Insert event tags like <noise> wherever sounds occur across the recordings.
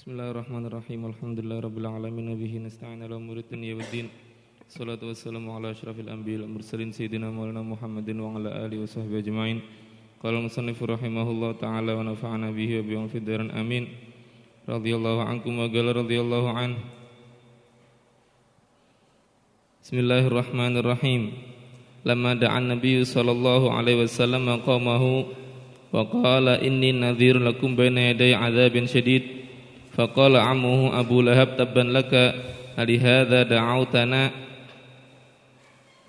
بسم الله الرحمن الرحيم الحمد لله رب العالمين وبه نستعين على امور الدنيا والدين الصلاة والسلام على أشرف الأنبياء والمرسلين سيدنا مولانا محمد وعلى آله وصحبه أجمعين قال المصنف رحمه الله تعالى ونفعنا به وبهم في الدار آمين رضي الله عنكم وقال رضي الله عنه بسم الله الرحمن الرحيم لما دعا النبي صلى الله عليه وسلم قومه وقال إني نذير لكم بين يدي عذاب شديد فقال عمه أبو لهب تبا لك لهذا دعوتنا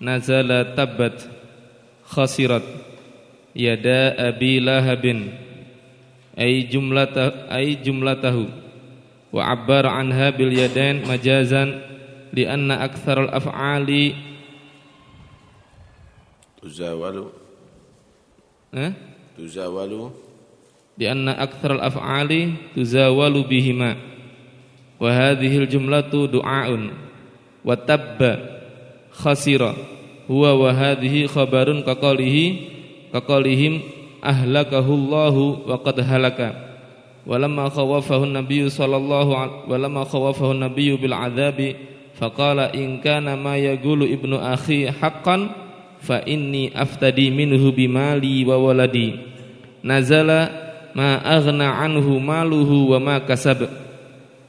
نزل تبت خسرت يدا أبي لهب أي جملته أي جملته وعبر عنها باليدين مجازا لأن أكثر الأفعال تزاول أه؟ تزاول di anna aktsar al-af'ali tuzawalu bihima. Wa hadhihi al-jumlatu du'aun. Wa tabba khasira. Huwa wa hadhihi khabarun kaqalihi kaqalihim ahlakahullahu wa qad halaka. Walamma khawafahu an-nabiyyu sallallahu walamma khawafahu nabiyyu bil 'adzabi faqala in kana ma yaqulu ibnu akhi haqqan fa inni aftadi minhu bimali wa waladi. Nazala ma aghna anhu maluhu wa ma kasab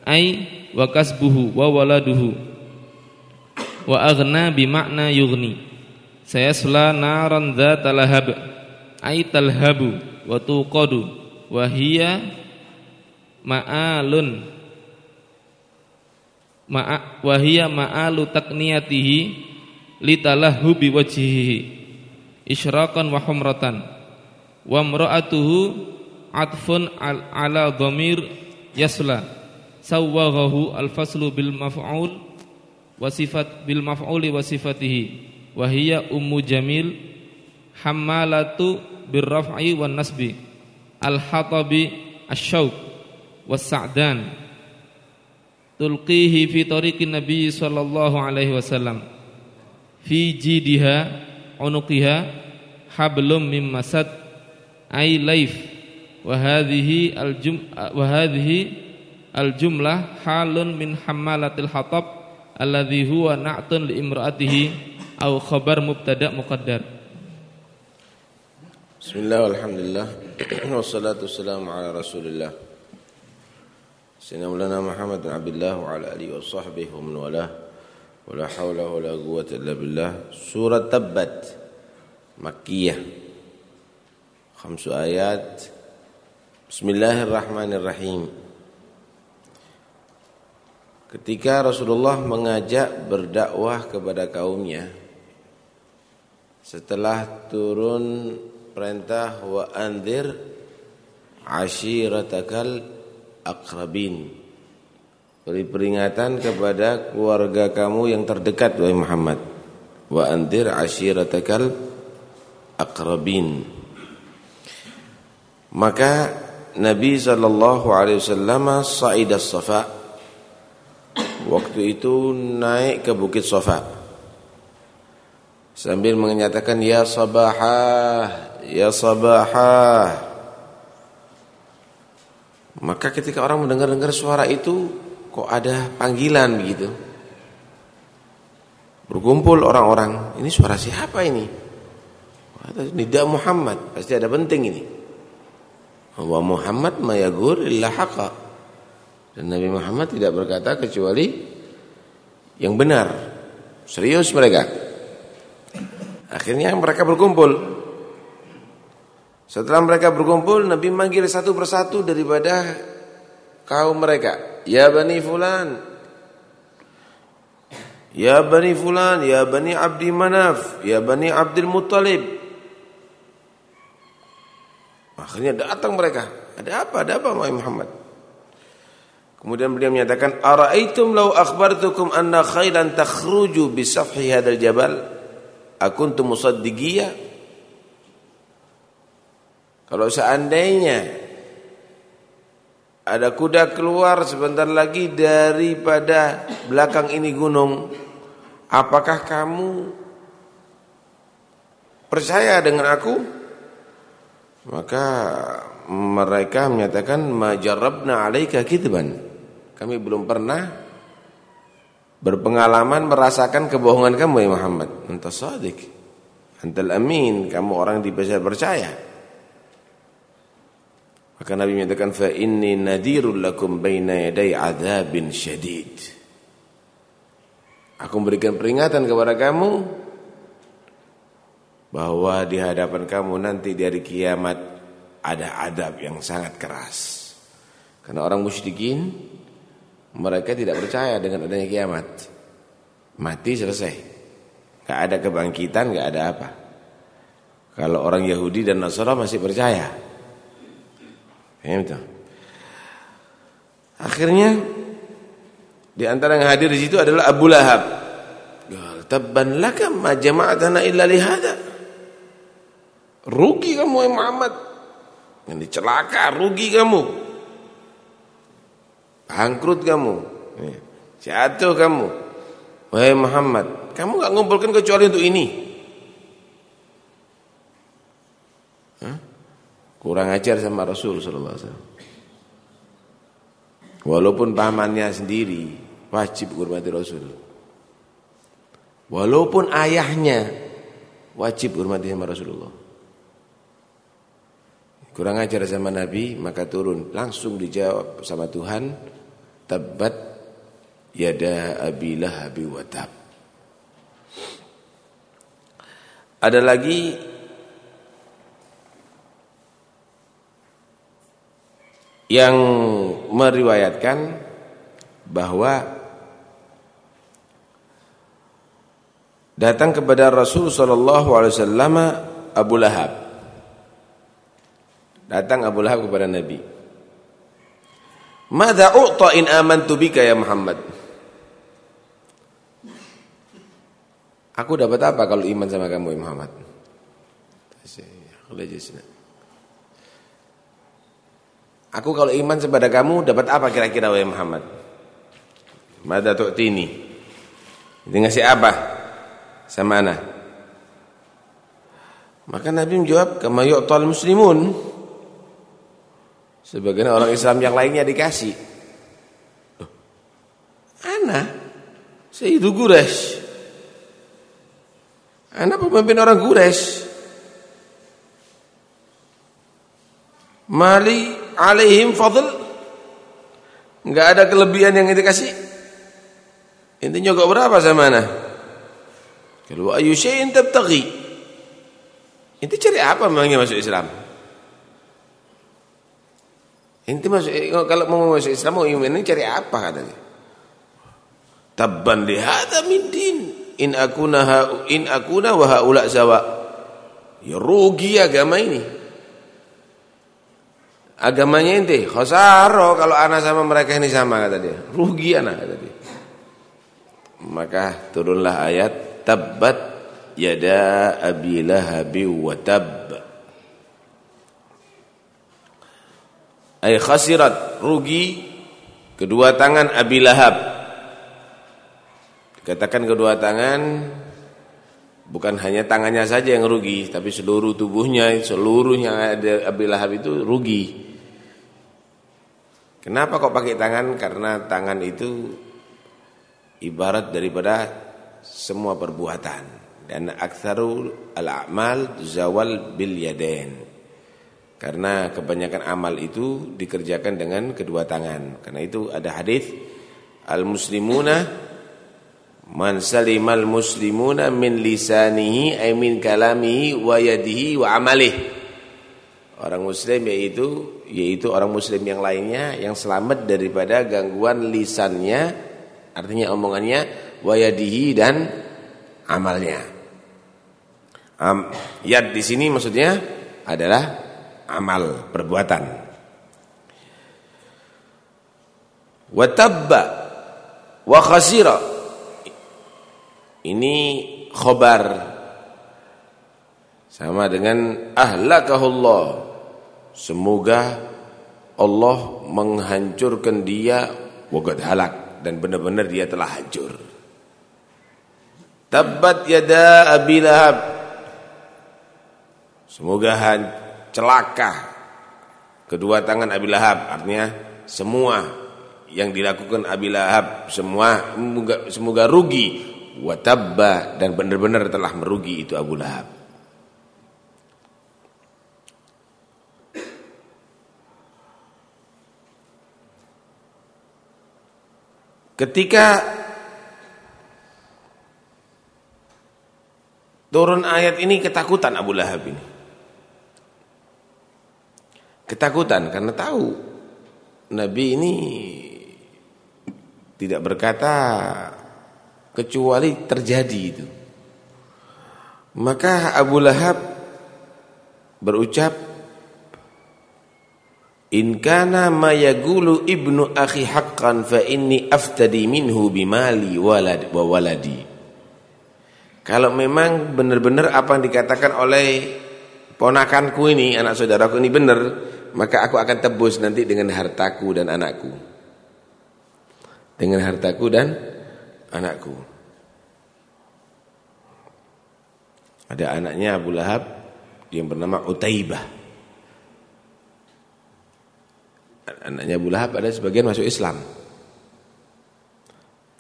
ai wa kasbuhu wa waladuhu wa aghna bi makna yughni sayasla naran dzata lahab ai talhabu wa tuqadu wa hiya ma'alun ma'a wa hiya ma'alu takniyatihi litalahu bi wajhihi isyraqan wa humratan wa imra'atuhu atfun ala dhamir yasla. Sawwaghahu al-faslu bil maf'ul wa sifat bil maf'uli wa wa hiya ummu jamil hammalatu bir raf'i wan nasbi. Al-hatabi asy-syauq was sa'dan. Tulqihi fi tariqin nabi sallallahu alaihi wasallam. Fi jidiha unuqiha hablum mim masad ay laif wa hadhihi al jum wa hadhihi al jumlah halun min hammalatil hatab alladhi huwa na'tun li imraatihi aw khabar mubtada muqaddar Bismillah alhamdulillah wassalatu wassalamu ala Rasulillah Sayyidina Maulana Muhammad bin Abdullah wa ala alihi wa sahbihi wa man walah wa la hawla wa la quwwata illa billah Surat Tabbat Makkiyah Khamsu ayat Bismillahirrahmanirrahim. Ketika Rasulullah mengajak berdakwah kepada kaumnya setelah turun perintah wa anzir ashiratakal akrabin beri peringatan kepada keluarga kamu yang terdekat wahai Muhammad. Wa anzir ashiratakal akrabin maka Nabi sallallahu alaihi wasallam sa'ida Safa. Waktu itu naik ke Bukit Safa. Sambil menyatakan ya sabahah, ya sabahah. Maka ketika orang mendengar-dengar suara itu kok ada panggilan begitu. Berkumpul orang-orang, ini suara siapa ini? Nida Muhammad, pasti ada penting ini. Wa Muhammad mayagur illa haqa. Dan Nabi Muhammad tidak berkata kecuali yang benar. Serius mereka. Akhirnya mereka berkumpul. Setelah mereka berkumpul, Nabi manggil satu persatu daripada kaum mereka. Ya Bani Fulan. Ya Bani Fulan, Ya Bani Abdi Manaf, Ya Bani Abdul Muttalib. Akhirnya datang mereka. Ada apa? Ada apa Muhammad? Kemudian beliau menyatakan, "Ara'aitum law akhbartukum anna khailan takhruju bi safhi hadzal jabal akuntum musaddiqiyya?" Kalau seandainya ada kuda keluar sebentar lagi daripada belakang ini gunung, apakah kamu percaya dengan aku? Maka mereka menyatakan majarabna alaika kitban. Kami belum pernah berpengalaman merasakan kebohongan kamu ya Muhammad. Anta sadiq. Antal amin, kamu orang bisa percaya. Maka Nabi menyatakan fa inni nadhirul lakum baina yaday adzabin syadid. Aku memberikan peringatan kepada kamu bahwa di hadapan kamu nanti di hari kiamat ada adab yang sangat keras. Karena orang musyrikin mereka tidak percaya dengan adanya kiamat. Mati selesai. Gak ada kebangkitan, gak ada apa. Kalau orang Yahudi dan Nasrani masih percaya. Ya. Akhirnya di antara yang hadir di situ adalah Abu Lahab. Tabban laka ma jama'atana illa lihada. Rugi kamu Muhammad. Ini celaka, rugi kamu. Bangkrut kamu. Jatuh kamu. Wahai Muhammad, kamu enggak ngumpulkan kecuali untuk ini. Hah? Kurang ajar sama Rasul. Walaupun pamannya sendiri wajib hormati Rasul. Walaupun ayahnya wajib hormati sama Rasulullah. Kurang ajar sama Nabi maka turun. Langsung dijawab sama Tuhan tabat yada abi lahabi wa tab. Ada lagi? Yang meriwayatkan bahwa datang kepada Rasul sallallahu alaihi wasallam Abu Lahab Datang Abu Lahab kepada Nabi. Mada u'ta in amantu bika ya Muhammad? Aku dapat apa kalau iman sama kamu ya Muhammad? Aku kalau iman kepada kamu dapat apa kira-kira wahai Muhammad? Mada tu'tini? Ini ngasih apa? Sama ana? Maka Nabi menjawab, "Kama yu'tal muslimun." Sebagian orang Islam yang lainnya dikasih. Ana Sayyidu Gures. Ana pemimpin orang Gures. Mali alaihim fadl. Enggak ada kelebihan yang dikasih. Intinya kok berapa sama ana? Kalau ayu syai'in tabtaghi. Inti cari apa memangnya masuk Islam? Inti masuk eh, kalau mau masuk Islam mau iman ini cari apa katanya? Tabban li hadza min din in akuna in akuna wa haula sawa. Ya rugi agama ini. Agamanya inti khosaro kalau anak sama mereka ini sama kata dia. Rugi anak kata dia. Maka turunlah ayat tabbat yada abi lahabi wa tab. Ay khasirat rugi. Kedua tangan Abi Lahab. Dikatakan kedua tangan bukan hanya tangannya saja yang rugi tapi seluruh tubuhnya seluruhnya ada Abi Lahab itu rugi. Kenapa kok pakai tangan? Karena tangan itu ibarat daripada semua perbuatan. Dan aktsaru al-a'mal zawal bil yadain karena kebanyakan amal itu dikerjakan dengan kedua tangan. Karena itu ada hadis al-muslimuna man salimal muslimuna min lisanihi ay min kalamihi wa yadihi wa amalihi. Orang muslim yaitu yaitu orang muslim yang lainnya yang selamat daripada gangguan lisannya artinya omongannya wa yadihi dan amalnya. Um, yad di sini maksudnya adalah amal perbuatan. Wa tabba wa khasira. Ini khobar sama dengan ahlakahullah. Semoga Allah menghancurkan dia wagad halak dan benar-benar dia telah hancur. Tabbat yada Abi Lahab. Semoga celaka kedua tangan Abi Lahab artinya semua yang dilakukan Abi Lahab semua semoga, semoga rugi watabba dan benar-benar telah merugi itu Abu Lahab. Ketika turun ayat ini ketakutan Abu Lahab ini. Ketakutan karena tahu Nabi ini tidak berkata kecuali terjadi itu. Maka Abu Lahab berucap In kana ma yagulu ibnu akhi haqqan fa inni aftadi minhu bimali walad wa waladi. Kalau memang benar-benar apa yang dikatakan oleh ponakanku ini, anak saudaraku ini benar, maka aku akan tebus nanti dengan hartaku dan anakku. Dengan hartaku dan anakku. Ada anaknya Abu Lahab yang bernama Utaibah. Anaknya Abu Lahab ada sebagian masuk Islam.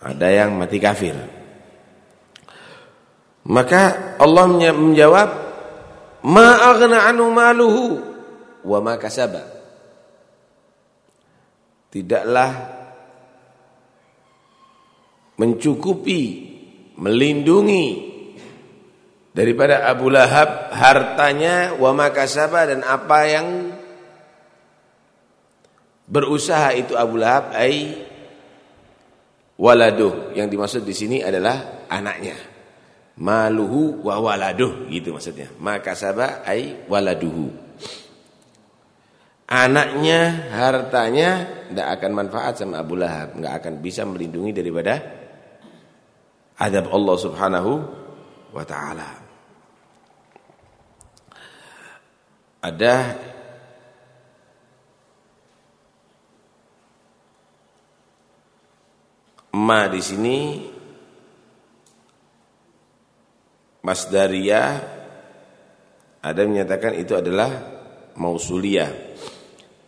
Ada yang mati kafir. Maka Allah menjawab, "Ma aghna anhu maluhu wa ma kasaba." Tidaklah mencukupi, melindungi daripada Abu Lahab hartanya wa makasaba dan apa yang berusaha itu Abu Lahab ai waladuh yang dimaksud di sini adalah anaknya. Maluhu wa waladuh gitu maksudnya. Makasaba ai waladuhu anaknya hartanya tidak akan manfaat sama Abu Lahab nggak akan bisa melindungi daripada adab Allah Subhanahu wa taala. Ada ma di sini masdariyah ada menyatakan itu adalah mausuliyah.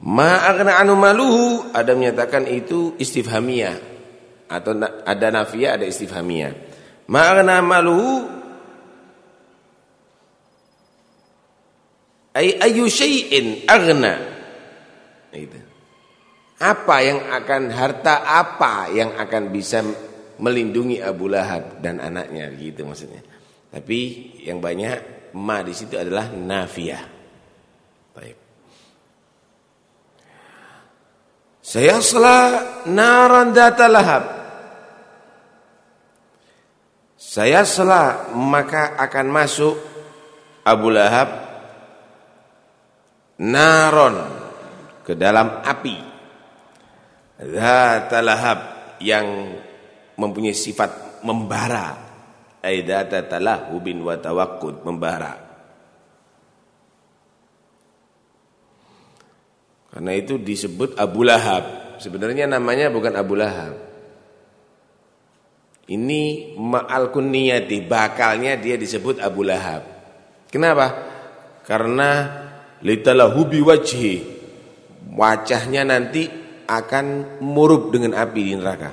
Ma aghna anu maluhu. Ada menyatakan itu istifhamiyah. Atau ada nafiyah ada istifhamiyah. Ma'ana maluhu. Ay ayu syai'in aghna. Itu. Apa yang akan harta apa yang akan bisa melindungi Abu Lahab dan anaknya? Gitu maksudnya. Tapi yang banyak ma di situ adalah nafiyah. Baik saya salah naran data saya selah maka akan masuk Abu Lahab naron ke dalam api. Zata lahab yang mempunyai sifat membara. Aidata talahubin wa tawakkut membara. Karena itu disebut Abu Lahab. Sebenarnya namanya bukan Abu Lahab. Ini ma'al kunniyati bakalnya dia disebut Abu Lahab. Kenapa? Karena litalahu biwajhi wajahnya nanti akan murub dengan api di neraka.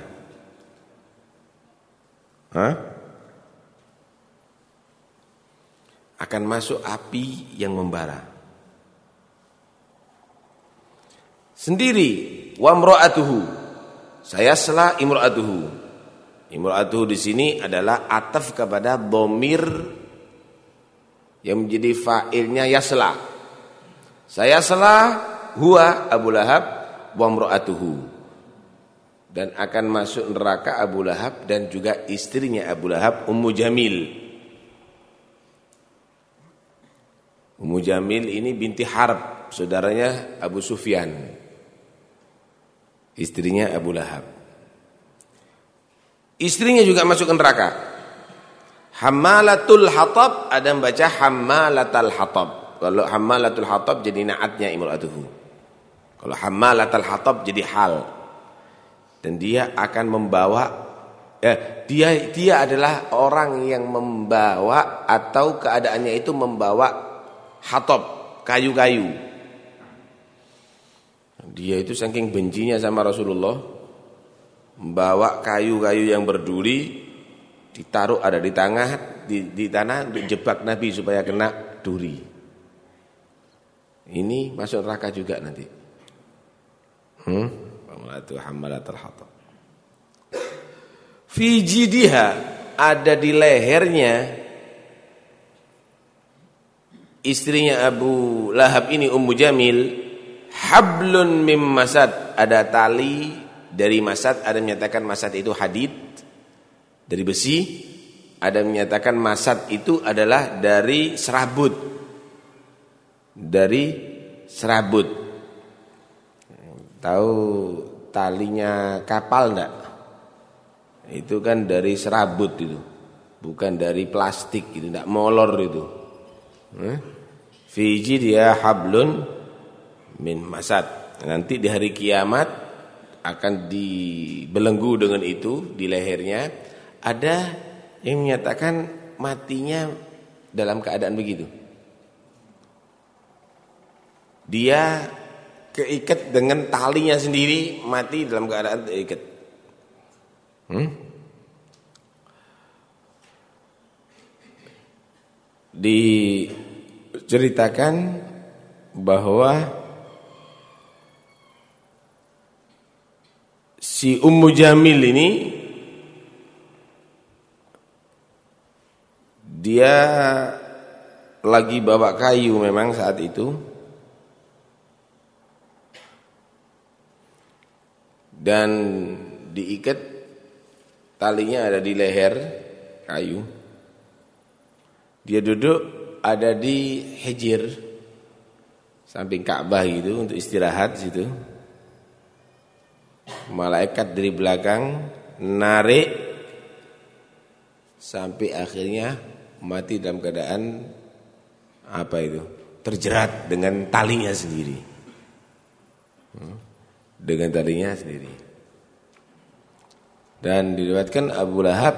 Hah? Akan masuk api yang membara. Sendiri wa mra'atuhu. Saya salah imra'atuhu. Imra'atuhu di sini adalah ataf kepada bomir yang menjadi fa'ilnya yasla. Saya salah huwa Abu Lahab wa imra'atuhu. Dan akan masuk neraka Abu Lahab dan juga istrinya Abu Lahab Ummu Jamil. Ummu Jamil ini binti Harb, saudaranya Abu Sufyan. Istrinya Abu Lahab. Istrinya juga masuk ke neraka. Hamalatul hatab ada yang baca hamalatul hatab. Kalau hamalatul hatab jadi naatnya imra'atuhu. Kalau hamalatul hatab jadi hal. Dan dia akan membawa eh, dia dia adalah orang yang membawa atau keadaannya itu membawa hatab, kayu-kayu. Dia itu saking bencinya sama Rasulullah Membawa kayu-kayu yang berduri ditaruh ada di tengah di, di tanah untuk jebak Nabi supaya kena duri. Ini masuk neraka juga nanti. Hmm? Pamratu hammalatul hatab. Fi jidiha ada di lehernya istrinya Abu Lahab ini Ummu Jamil hablun mim masad. Ada tali dari masad ada menyatakan masad itu hadid dari besi ada menyatakan masad itu adalah dari serabut. Dari serabut. Tahu talinya kapal enggak? Itu kan dari serabut itu bukan dari plastik itu enggak molor itu. Eh? Fiji dia hablun min masad. Nanti di hari kiamat akan dibelenggu dengan itu di lehernya. Ada yang menyatakan matinya dalam keadaan begitu. Dia keikat dengan talinya sendiri mati dalam keadaan terikat. Hmm? diceritakan bahwa si Ummu Jamil ini dia lagi bawa kayu memang saat itu. Dan diikat talinya ada di leher kayu. Dia duduk ada di hijir samping Ka'bah gitu untuk istirahat situ malaikat dari belakang narik sampai akhirnya mati dalam keadaan apa itu? Terjerat dengan talinya sendiri. Hmm? dengan talinya sendiri. Dan diriwayatkan Abu Lahab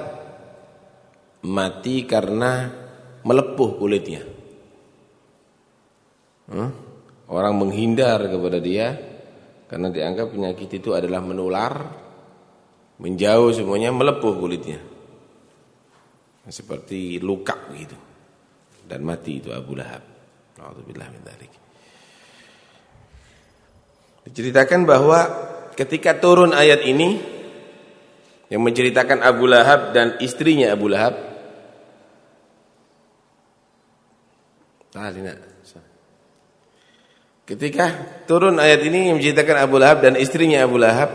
mati karena melepuh kulitnya. Hmm? orang menghindar kepada dia karena dianggap penyakit itu adalah menular, menjauh semuanya melepuh kulitnya. Seperti luka begitu. Dan mati itu Abu Lahab. Alhamdulillah min. Diceritakan bahwa ketika turun ayat ini yang menceritakan Abu Lahab dan istrinya Abu Lahab. Tadi nak. Ketika turun ayat ini yang menceritakan Abu Lahab dan istrinya Abu Lahab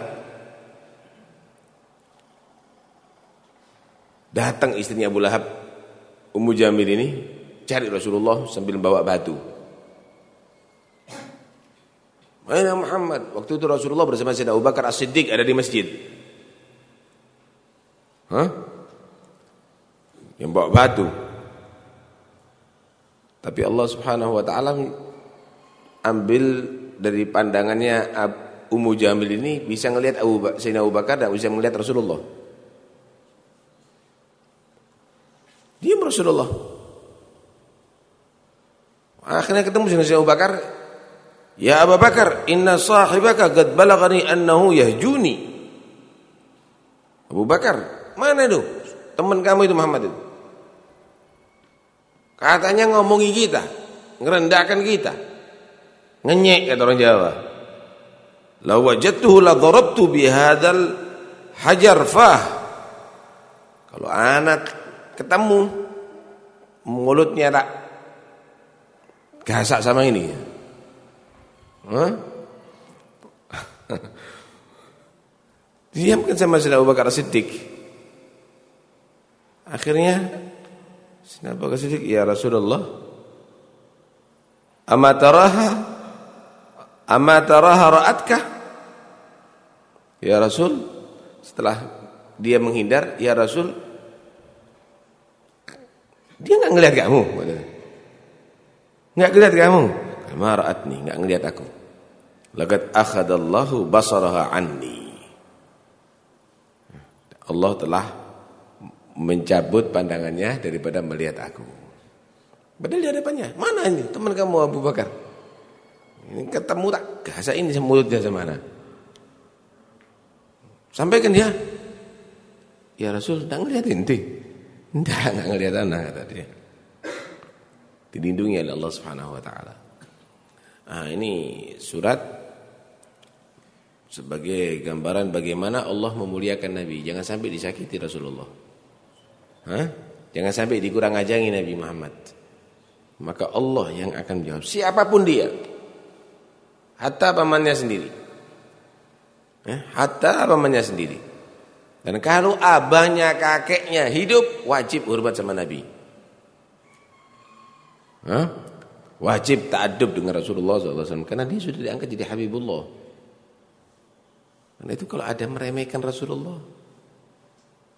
Datang istrinya Abu Lahab Ummu Jamil ini cari Rasulullah sambil bawa batu. Mana Muhammad? Waktu itu Rasulullah bersama Sayyidina Abu Bakar As-Siddiq ada di masjid. Hah? Yang bawa batu. Tapi Allah Subhanahu wa taala ambil dari pandangannya Ummu Jamil ini bisa ngelihat Abu Abu Bakar dan bisa melihat Rasulullah. Diam Rasulullah. Akhirnya ketemu dengan Sayyidina Abu Bakar. Ya Abu Bakar, inna sahibaka qad balagani annahu yahjuni. Abu Bakar, mana itu? Teman kamu itu Muhammad itu. Katanya ngomongi kita, ngerendahkan kita. Ngenyek kata orang Jawa. La wajadtuhu la darabtu bihadzal hajar fah. Kalau anak ketemu mulutnya tak gasak sama ini. Hah? <laughs> Diamkan sama Sayyidina Abu Bakar Siddiq. Akhirnya Sayyidina Abu Bakar Siddiq, "Ya Rasulullah, amataraha Amma taraha ra'atkah? Ya Rasul, setelah dia menghindar, ya Rasul, dia enggak ngelihat kamu. Enggak ngelihat kamu. Ma ra'atni, enggak ngelihat aku. Laqad akhadallahu basaraha anni. Allah telah mencabut pandangannya daripada melihat aku. Padahal di hadapannya, mana ini teman kamu Abu Bakar? Ini ketemu tak gasa ini mulutnya sama mana? Sampaikan dia. Ya Rasul, enggak ngelihat ente. Enggak, enggak ngelihat anak kata dia. Dilindungi oleh Allah Subhanahu wa taala. Nah, ini surat sebagai gambaran bagaimana Allah memuliakan Nabi. Jangan sampai disakiti Rasulullah. Hah? Jangan sampai dikurang ajangi Nabi Muhammad. Maka Allah yang akan menjawab. Siapa pun dia. Hatta pamannya sendiri. Eh, hatta pamannya sendiri. Dan kalau abahnya kakeknya hidup, wajib hormat sama Nabi. Hah? Wajib ta'adub dengan Rasulullah SAW. Karena dia sudah diangkat jadi Habibullah. Karena itu kalau ada meremehkan Rasulullah.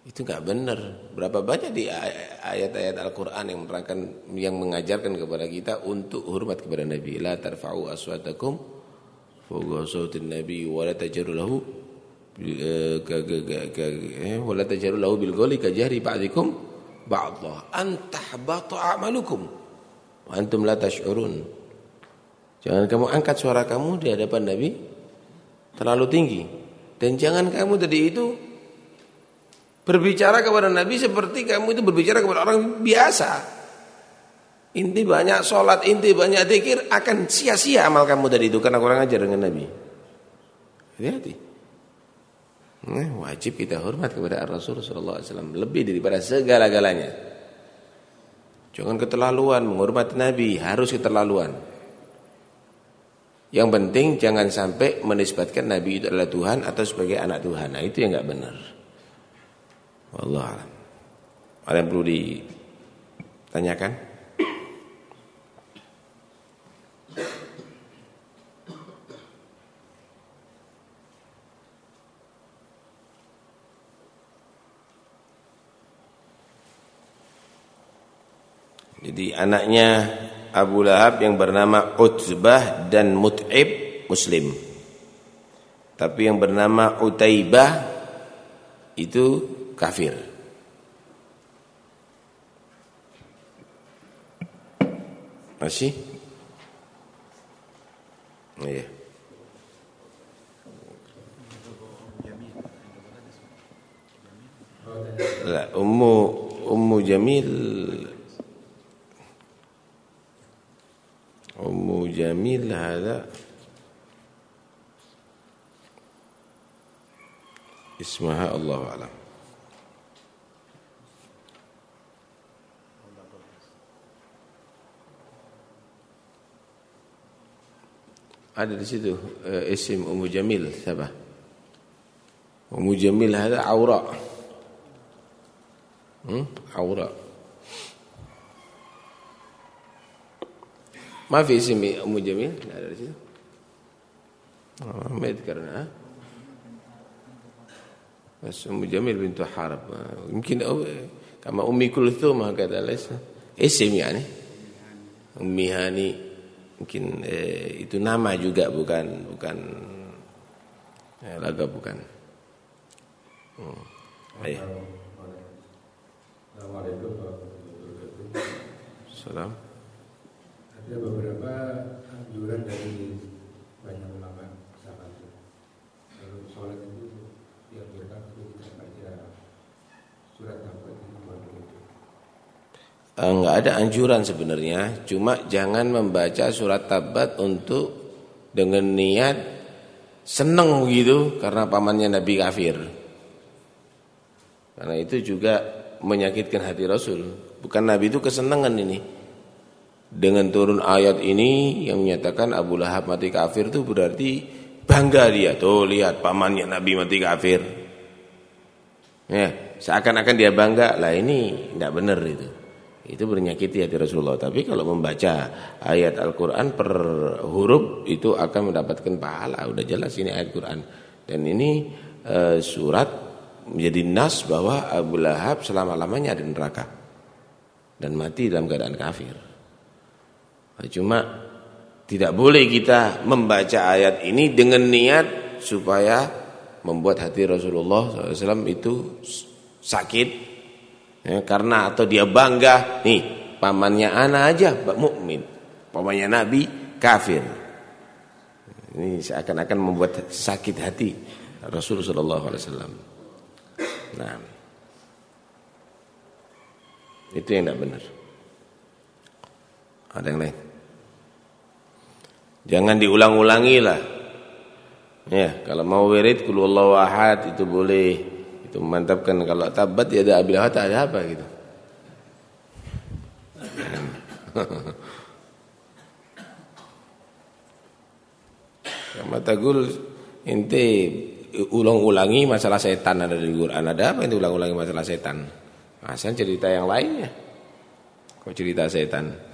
Itu enggak benar. Berapa banyak di ayat-ayat Al-Quran yang menerangkan, yang mengajarkan kepada kita untuk hormat kepada Nabi. La tarfa'u aswatakum fawqa sautin Nabi wa la tajaru lahu wa la tajaru lahu bil qawli kajari ba'dikum ba'dha an tahbata a'malukum wa antum la tash'urun. Jangan kamu angkat suara kamu di hadapan Nabi terlalu tinggi dan jangan kamu tadi itu berbicara kepada Nabi seperti kamu itu berbicara kepada orang biasa. Inti banyak sholat, inti banyak zikir akan sia-sia amal kamu tadi itu karena kurang ajar dengan Nabi. Hati-hati. Nah, wajib kita hormat kepada Rasul sallallahu alaihi wasallam lebih daripada segala-galanya. Jangan keterlaluan menghormati Nabi, harus keterlaluan. Yang penting jangan sampai menisbatkan Nabi itu adalah Tuhan atau sebagai anak Tuhan. Nah, itu yang enggak benar. Wallah Ada yang perlu ditanyakan? Jadi anaknya Abu Lahab yang bernama Utbah dan Mut'ib Muslim. Tapi yang bernama Utaibah itu kafir. Masih? Iya. La, Ummu Ummu Jamil جميل هذا اسمها الله أعلم ada di situ uh, isim Ummu Jamil siapa? Ummu Jamil ada aura. Hmm? Aura. Maaf ya, ismi Ummu Jamil Tidak ada di situ Ahmed ya, karena ah. Mas Ummu Jamil bintu Harab ah. Mungkin oh, Kama Ummi Kulthum ah, Hakada Laisa Isim eh, yani Ummi Hani Mungkin eh, itu nama juga bukan bukan eh, laga bukan. Hmm. Ayo. Assalamualaikum warahmatullahi wabarakatuh. Salam ada beberapa anjuran dari banyak ulama sahabat kalau sholat itu dianjurkan untuk kita baca surat tabat Enggak ada anjuran sebenarnya, cuma jangan membaca surat tabat untuk dengan niat seneng gitu karena pamannya Nabi kafir. Karena itu juga menyakitkan hati Rasul. Bukan Nabi itu kesenangan ini. Dengan turun ayat ini yang menyatakan Abu Lahab mati kafir itu berarti bangga dia. Tuh lihat pamannya Nabi mati kafir. Ya, seakan-akan dia bangga. Lah ini tidak benar itu. Itu bernyakiti hati Rasulullah. Tapi kalau membaca ayat Al-Qur'an per huruf itu akan mendapatkan pahala. Udah jelas ini ayat Quran. Dan ini e, surat menjadi nas bahwa Abu Lahab selama-lamanya ada neraka dan mati dalam keadaan kafir. Cuma tidak boleh kita membaca ayat ini dengan niat supaya membuat hati Rasulullah SAW itu sakit ya, karena atau dia bangga nih pamannya anak aja mukmin pamannya Nabi kafir ini seakan-akan membuat sakit hati Rasul sallallahu alaihi wasallam. Nah. Itu yang tidak benar. Ada yang lain? Jangan diulang-ulangi lah. Ya, kalau mau wirid kul wallahu ahad itu boleh. Itu memantapkan kalau tabat ya ada abil tak ada apa gitu. <laughs> Kama tagul ente ulang-ulangi masalah setan ada di Quran. Ada apa itu ulang-ulangi masalah setan? Asal cerita yang lainnya. Kok cerita setan?